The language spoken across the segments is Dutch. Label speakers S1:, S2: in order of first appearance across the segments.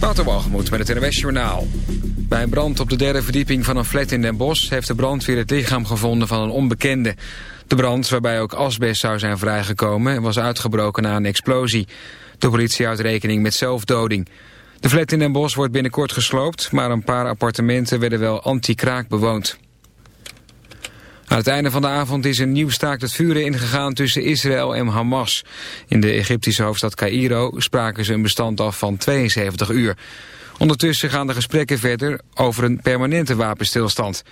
S1: Waterwalgemoed met het NWS Journaal. Bij een brand op de derde verdieping van een flat in Den Bosch... heeft de brandweer het lichaam gevonden van een onbekende. De brand, waarbij ook asbest zou zijn vrijgekomen... was uitgebroken na een explosie. De politie houdt rekening met zelfdoding. De flat in Den Bosch wordt binnenkort gesloopt... maar een paar appartementen werden wel anti-kraak bewoond. Aan het einde van de avond is een nieuw staakt het vuren ingegaan tussen Israël en Hamas. In de Egyptische hoofdstad Cairo spraken ze een bestand af van 72 uur. Ondertussen gaan de gesprekken verder over een permanente wapenstilstand.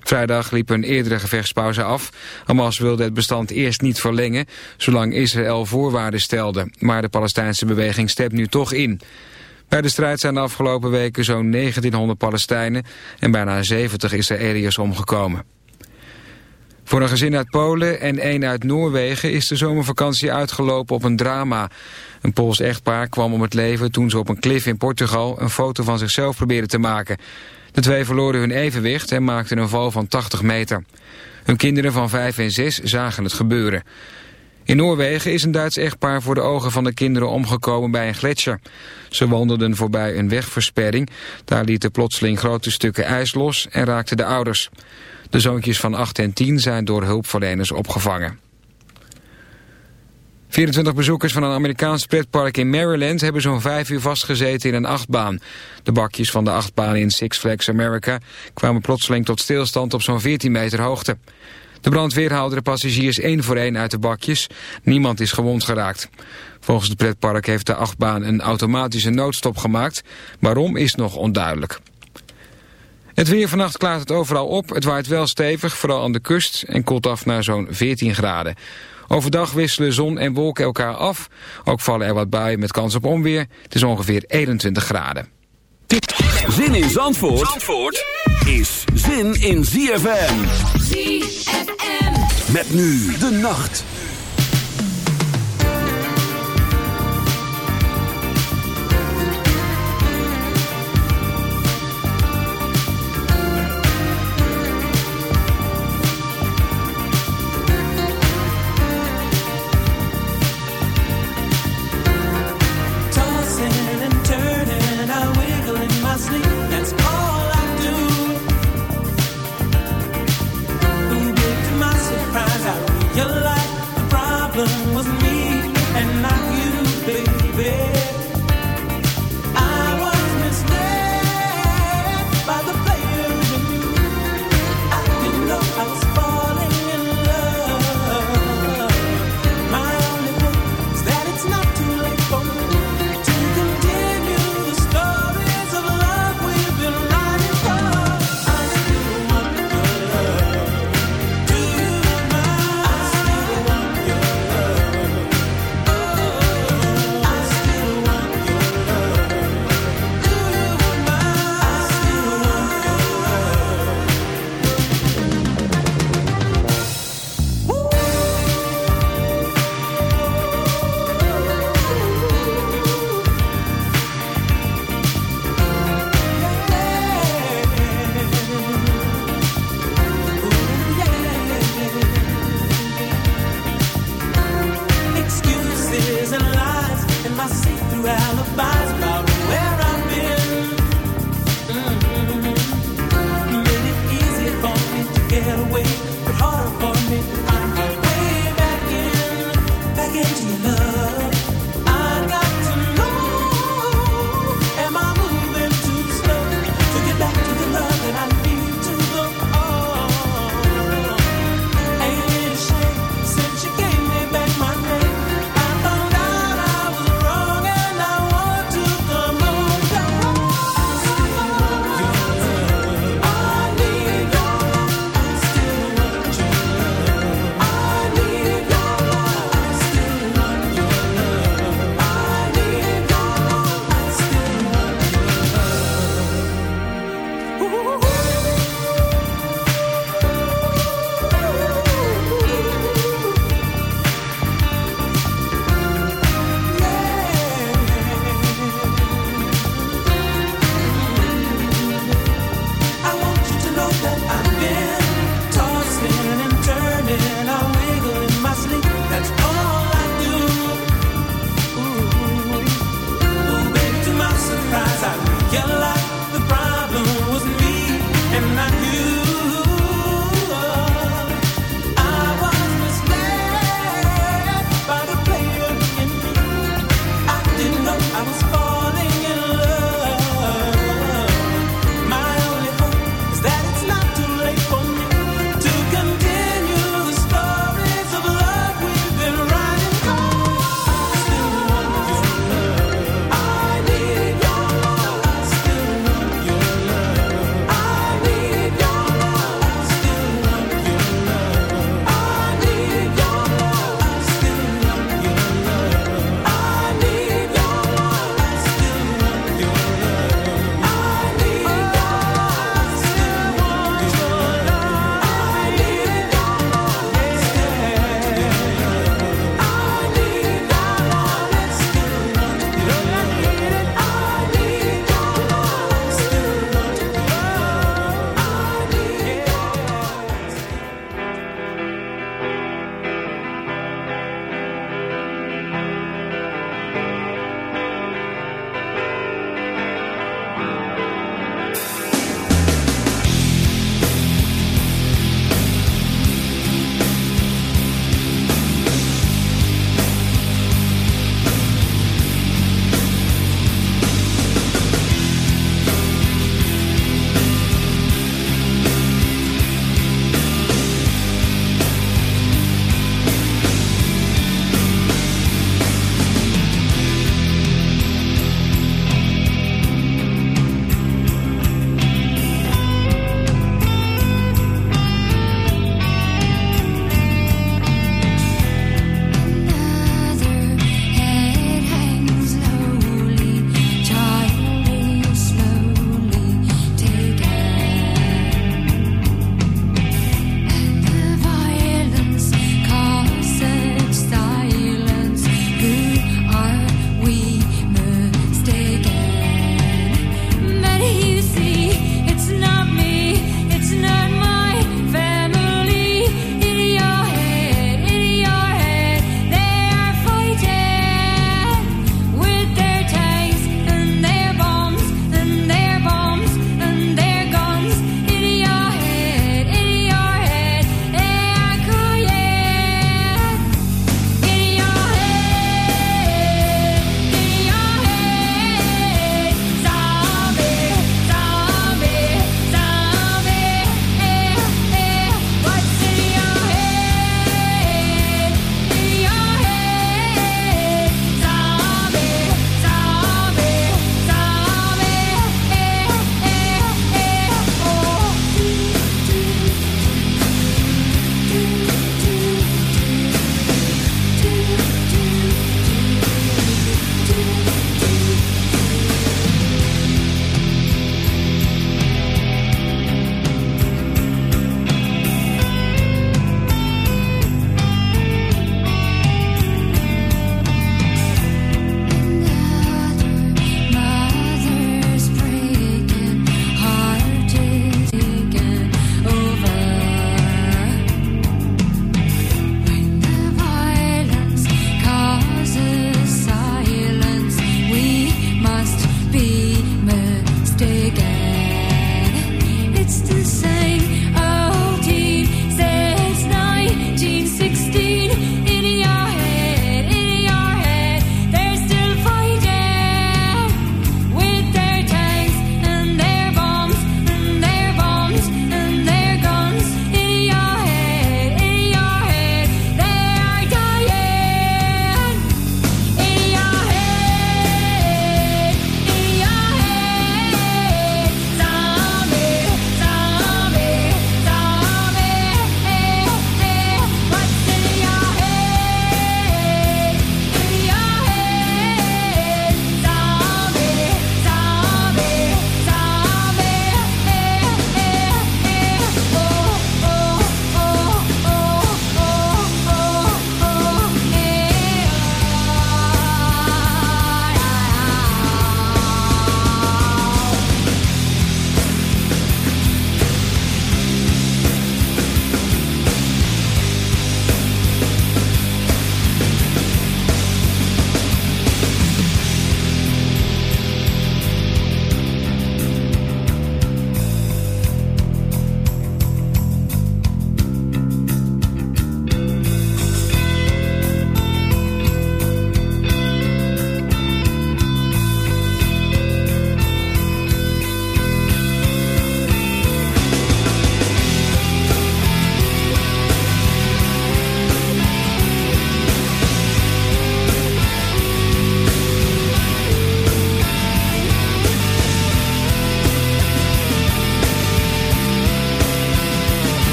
S1: Vrijdag liep een eerdere gevechtspauze af. Hamas wilde het bestand eerst niet verlengen, zolang Israël voorwaarden stelde. Maar de Palestijnse beweging stemt nu toch in. Bij de strijd zijn de afgelopen weken zo'n 1900 Palestijnen en bijna 70 Israëliërs omgekomen. Voor een gezin uit Polen en één uit Noorwegen is de zomervakantie uitgelopen op een drama. Een Pools echtpaar kwam om het leven toen ze op een klif in Portugal een foto van zichzelf probeerden te maken. De twee verloren hun evenwicht en maakten een val van 80 meter. Hun kinderen van 5 en 6 zagen het gebeuren. In Noorwegen is een Duits echtpaar voor de ogen van de kinderen omgekomen bij een gletsjer. Ze wandelden voorbij een wegversperring. Daar lieten plotseling grote stukken ijs los en raakten de ouders. De zoontjes van 8 en 10 zijn door hulpverleners opgevangen. 24 bezoekers van een Amerikaans pretpark in Maryland hebben zo'n 5 uur vastgezeten in een achtbaan. De bakjes van de achtbaan in Six Flags America kwamen plotseling tot stilstand op zo'n 14 meter hoogte. De brandweer haalde de passagiers één voor één uit de bakjes. Niemand is gewond geraakt. Volgens het pretpark heeft de achtbaan een automatische noodstop gemaakt. Waarom is nog onduidelijk. Het weer vannacht klaart het overal op. Het waait wel stevig, vooral aan de kust, en koelt af naar zo'n 14 graden. Overdag wisselen zon en wolken elkaar af. Ook vallen er wat buien met kans op onweer. Het is ongeveer 21 graden.
S2: Zin in Zandvoort, Zandvoort is zin in ZFM.
S3: ZFM.
S2: Met nu de nacht.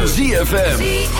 S2: van ZFM.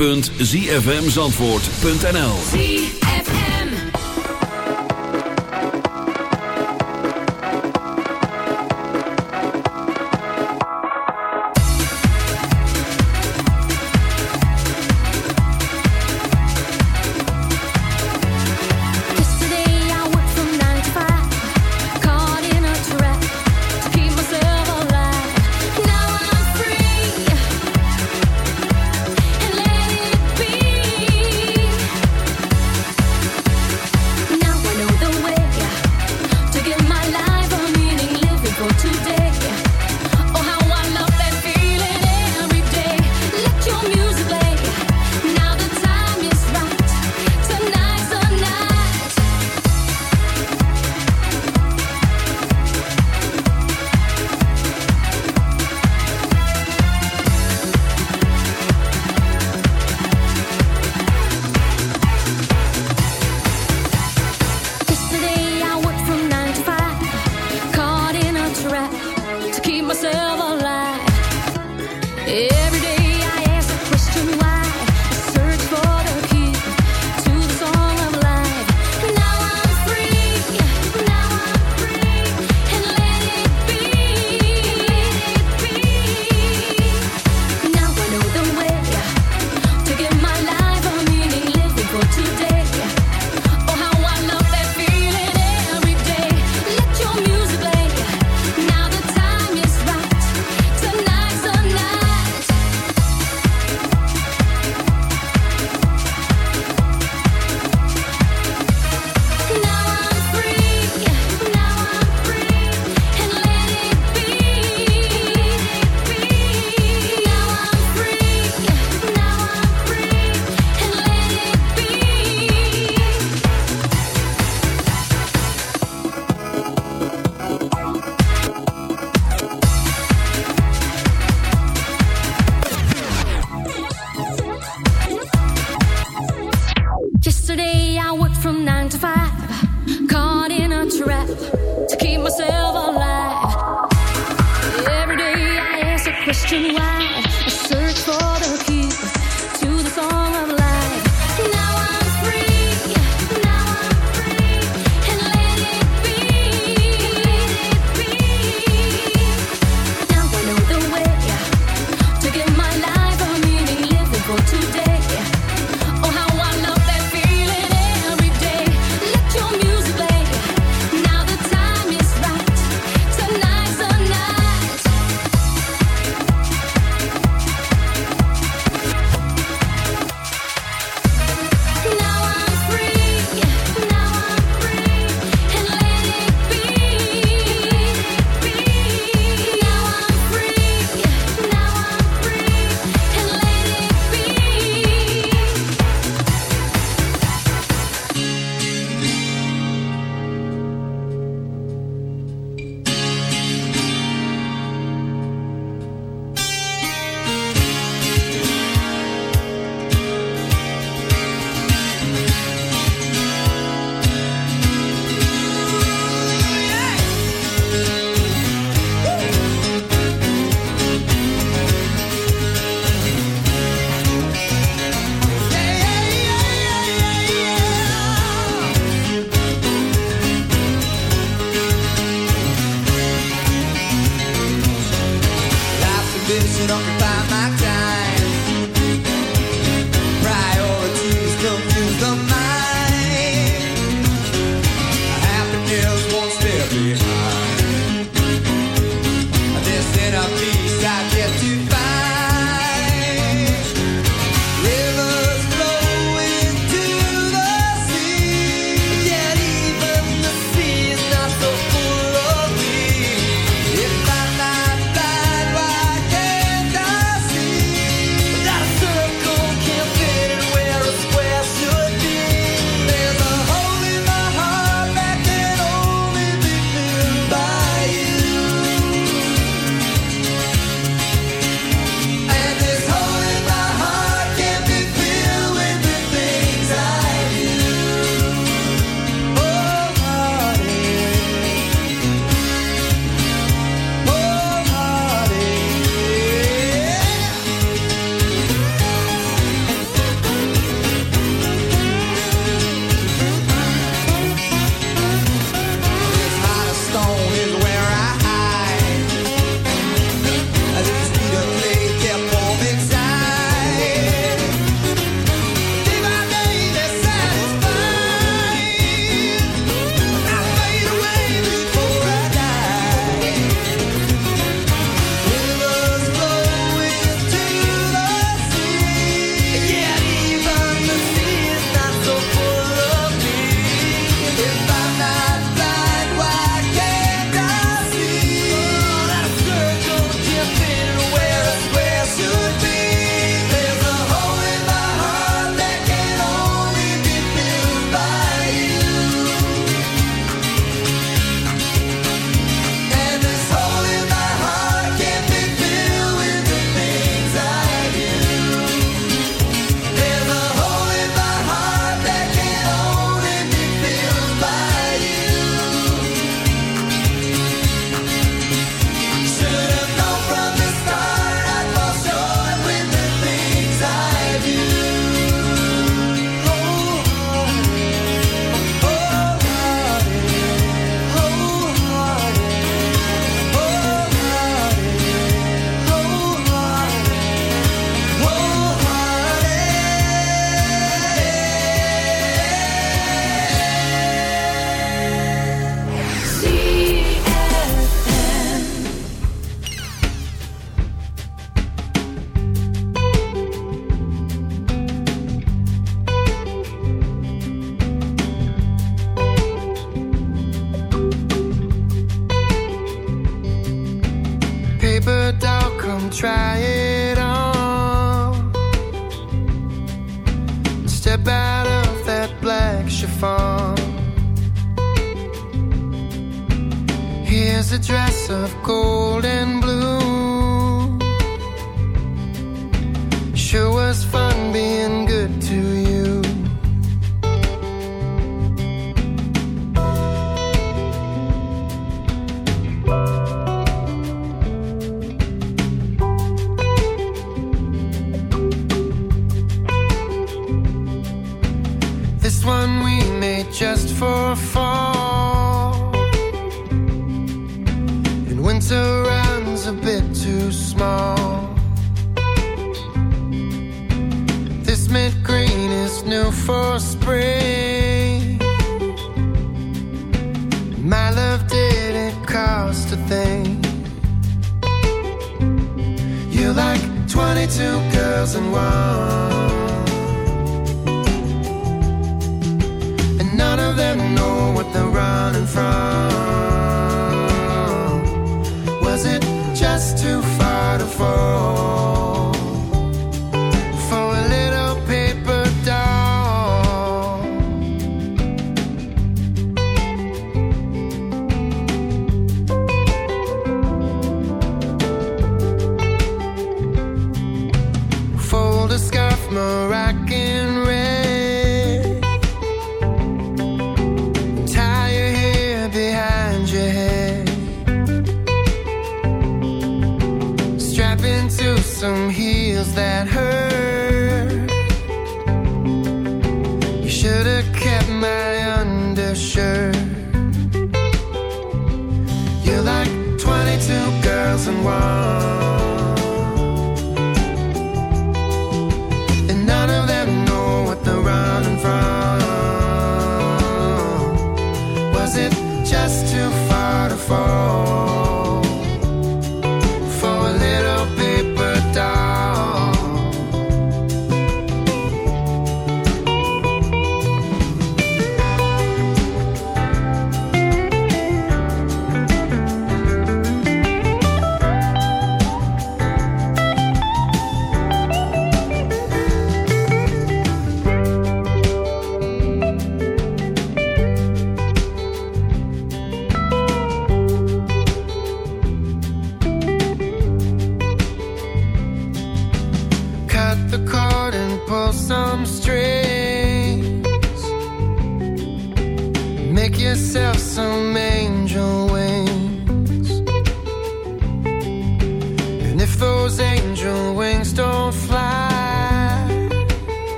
S4: www.zfmzandvoort.nl
S5: nothing running from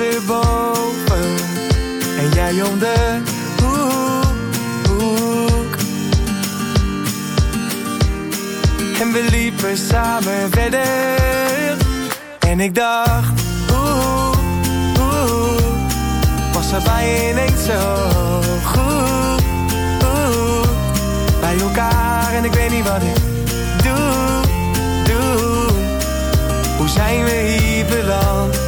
S5: erboven en jij om de hoek. En we liepen samen verder en ik dacht, was er bij ineens zo goed. Bij elkaar en ik weet niet wat ik doe, doe. Hoe zijn we hier beland?